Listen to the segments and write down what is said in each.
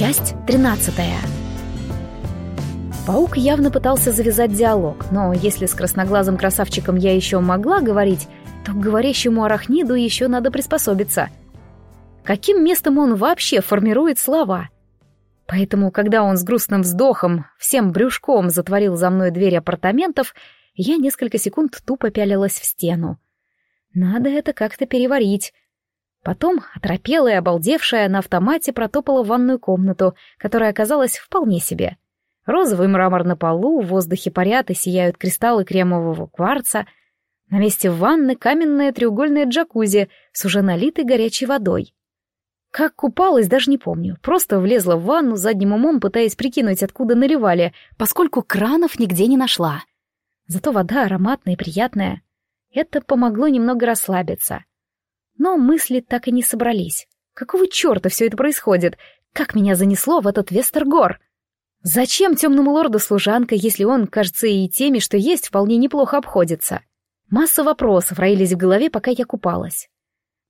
Часть тринадцатая. Паук явно пытался завязать диалог, но если с красноглазым красавчиком я еще могла говорить, то к говорящему арахниду еще надо приспособиться. Каким местом он вообще формирует слова? Поэтому, когда он с грустным вздохом, всем брюшком затворил за мной дверь апартаментов, я несколько секунд тупо пялилась в стену. Надо это как-то переварить. Потом, оторопелая обалдевшая, на автомате протопала в ванную комнату, которая оказалась вполне себе — Розовый мрамор на полу, в воздухе парят и сияют кристаллы кремового кварца. На месте ванны каменная треугольная джакузи с уже налитой горячей водой. Как купалась, даже не помню. Просто влезла в ванну задним умом, пытаясь прикинуть, откуда наливали, поскольку кранов нигде не нашла. Зато вода ароматная и приятная. Это помогло немного расслабиться. Но мысли так и не собрались. Какого черта все это происходит? Как меня занесло в этот Вестергор? Зачем темному лорду служанка, если он, кажется, и теми, что есть, вполне неплохо обходится? Масса вопросов роились в голове, пока я купалась.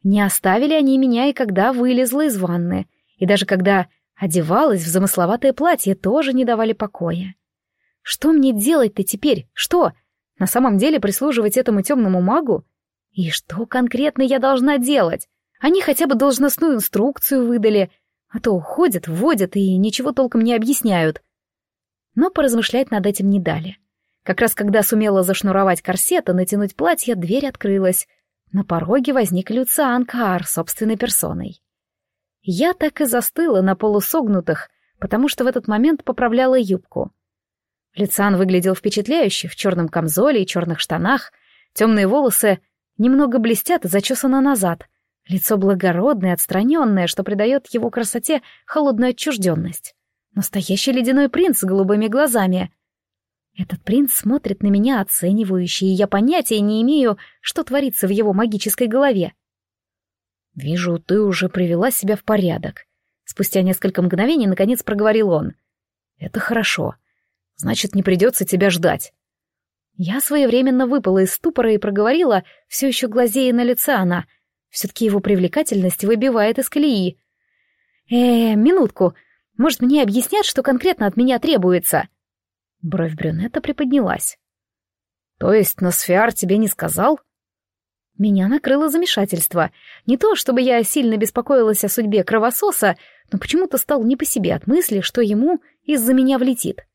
Не оставили они меня и когда вылезла из ванны, и даже когда одевалась в замысловатое платье, тоже не давали покоя. Что мне делать-то теперь? Что? На самом деле прислуживать этому темному магу? И что конкретно я должна делать? Они хотя бы должностную инструкцию выдали, а то ходят, вводят и ничего толком не объясняют. Но поразмышлять над этим не дали. Как раз когда сумела зашнуровать корсет и натянуть платье, дверь открылась. На пороге возник Люциан Каар собственной персоной. Я так и застыла на полусогнутых, потому что в этот момент поправляла юбку. Люциан выглядел впечатляюще в черном камзоле и черных штанах, темные волосы немного блестят и зачесаны назад — Лицо благородное, отстраненное, что придает его красоте холодную отчужденность. Настоящий ледяной принц с голубыми глазами. Этот принц смотрит на меня оценивающе, и я понятия не имею, что творится в его магической голове. «Вижу, ты уже привела себя в порядок», — спустя несколько мгновений наконец проговорил он. «Это хорошо. Значит, не придется тебя ждать». Я своевременно выпала из ступора и проговорила, все еще глазея на лице она — все-таки его привлекательность выбивает из колеи. э минутку. Может, мне объяснят, что конкретно от меня требуется?» Бровь брюнета приподнялась. «То есть Носфиар тебе не сказал?» Меня накрыло замешательство. Не то, чтобы я сильно беспокоилась о судьбе кровососа, но почему-то стал не по себе от мысли, что ему из-за меня влетит.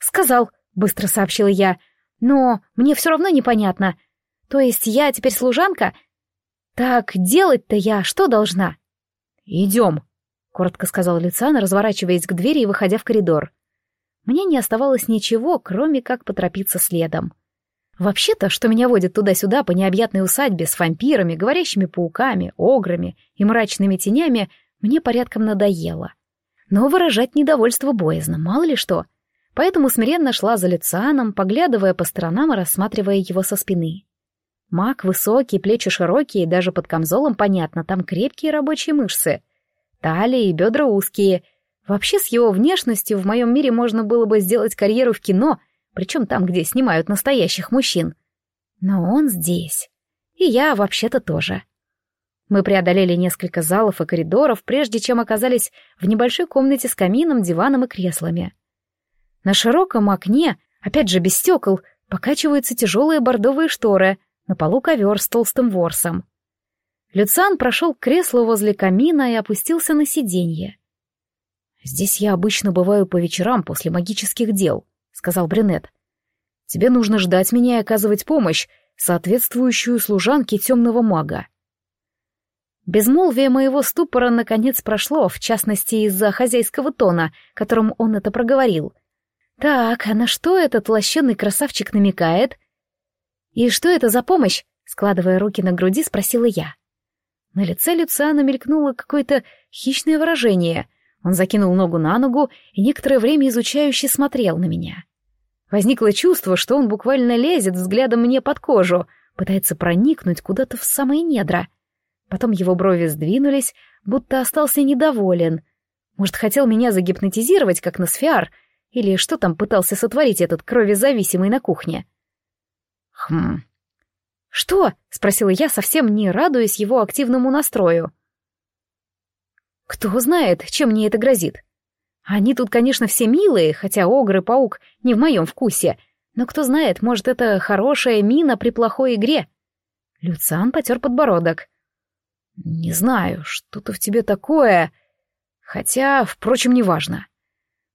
«Сказал», — быстро сообщила я, — «но мне все равно непонятно. То есть я теперь служанка, «Так делать-то я что должна?» «Идем», — коротко сказал Люциан, разворачиваясь к двери и выходя в коридор. Мне не оставалось ничего, кроме как поторопиться следом. Вообще-то, что меня водит туда-сюда по необъятной усадьбе с вампирами, говорящими пауками, ограми и мрачными тенями, мне порядком надоело. Но выражать недовольство боязно, мало ли что. Поэтому смиренно шла за Люцианом, поглядывая по сторонам и рассматривая его со спины. Маг высокий, плечи широкие, даже под камзолом понятно, там крепкие рабочие мышцы. Талия и бедра узкие. Вообще с его внешностью в моем мире можно было бы сделать карьеру в кино, причем там, где снимают настоящих мужчин. Но он здесь. И я вообще-то тоже. Мы преодолели несколько залов и коридоров, прежде чем оказались в небольшой комнате с камином, диваном и креслами. На широком окне, опять же без стекол, покачиваются тяжелые бордовые шторы — на полу ковер с толстым ворсом. Люциан прошел к креслу возле камина и опустился на сиденье. «Здесь я обычно бываю по вечерам после магических дел», — сказал Брюнет. «Тебе нужно ждать меня и оказывать помощь, соответствующую служанке темного мага». Безмолвие моего ступора наконец прошло, в частности из-за хозяйского тона, которым он это проговорил. «Так, а на что этот лощеный красавчик намекает?» «И что это за помощь?» — складывая руки на груди, спросила я. На лице Люциана мелькнуло какое-то хищное выражение. Он закинул ногу на ногу и некоторое время изучающе смотрел на меня. Возникло чувство, что он буквально лезет взглядом мне под кожу, пытается проникнуть куда-то в самые недра. Потом его брови сдвинулись, будто остался недоволен. Может, хотел меня загипнотизировать, как на сфиар, или что там пытался сотворить этот кровезависимый на кухне. — «Хм...» «Что?» — спросила я, совсем не радуясь его активному настрою. «Кто знает, чем мне это грозит?» Они тут, конечно, все милые, хотя Огр и Паук не в моем вкусе, но кто знает, может, это хорошая мина при плохой игре. Люциан потер подбородок. «Не знаю, что-то в тебе такое...» Хотя, впрочем, неважно.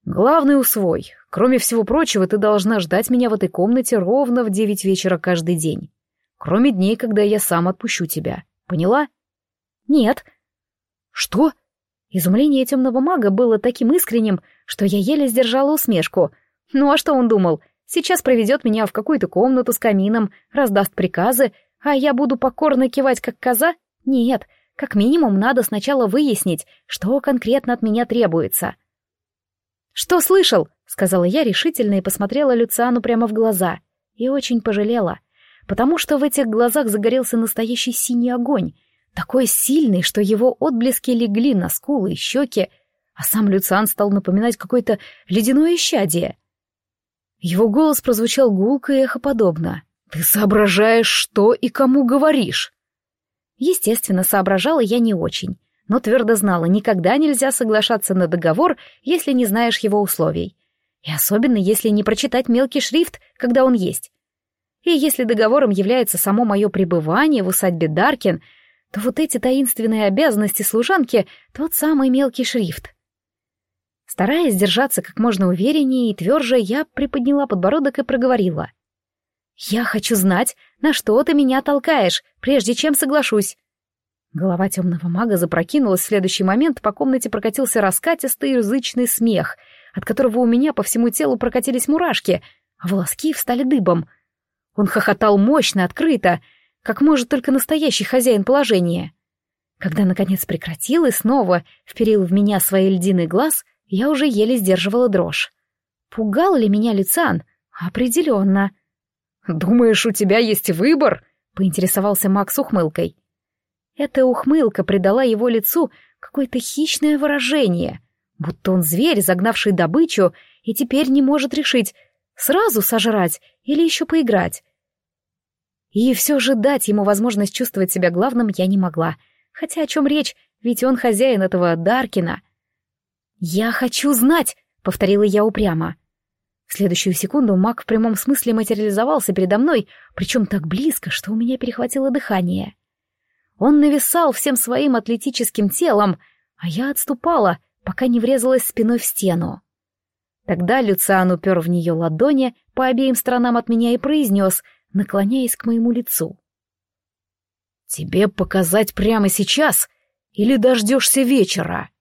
Главный усвой. Кроме всего прочего, ты должна ждать меня в этой комнате ровно в девять вечера каждый день. Кроме дней, когда я сам отпущу тебя. Поняла? Нет. Что? Изумление темного мага было таким искренним, что я еле сдержала усмешку. Ну а что он думал? Сейчас проведет меня в какую-то комнату с камином, раздаст приказы, а я буду покорно кивать, как коза? Нет, как минимум надо сначала выяснить, что конкретно от меня требуется. «Что слышал?» — сказала я решительно и посмотрела Люциану прямо в глаза. И очень пожалела, потому что в этих глазах загорелся настоящий синий огонь, такой сильный, что его отблески легли на скулы и щеки, а сам Люциан стал напоминать какое-то ледяное щадие. Его голос прозвучал гулко и эхоподобно. «Ты соображаешь, что и кому говоришь?» Естественно, соображала я не очень, но твердо знала, никогда нельзя соглашаться на договор, если не знаешь его условий. И особенно, если не прочитать мелкий шрифт, когда он есть. И если договором является само мое пребывание в усадьбе Даркин, то вот эти таинственные обязанности служанки — тот самый мелкий шрифт. Стараясь держаться как можно увереннее и тверже, я приподняла подбородок и проговорила. «Я хочу знать, на что ты меня толкаешь, прежде чем соглашусь». Голова темного мага запрокинулась в следующий момент, по комнате прокатился раскатистый язычный смех, от которого у меня по всему телу прокатились мурашки, а волоски встали дыбом. Он хохотал мощно, открыто, как может только настоящий хозяин положения. Когда, наконец, прекратил и снова вперил в меня свои льдиный глаз, я уже еле сдерживала дрожь. Пугал ли меня Люциан? Определенно. «Думаешь, у тебя есть выбор?» — поинтересовался Макс ухмылкой. Эта ухмылка придала его лицу какое-то хищное выражение, будто он зверь, загнавший добычу, и теперь не может решить, сразу сожрать или еще поиграть. И все же дать ему возможность чувствовать себя главным я не могла. Хотя о чем речь, ведь он хозяин этого Даркина. «Я хочу знать!» — повторила я упрямо. В следующую секунду маг в прямом смысле материализовался передо мной, причем так близко, что у меня перехватило дыхание. Он нависал всем своим атлетическим телом, а я отступала, пока не врезалась спиной в стену. Тогда Люциан упер в нее ладони по обеим сторонам от меня и произнес, наклоняясь к моему лицу. «Тебе показать прямо сейчас или дождешься вечера?»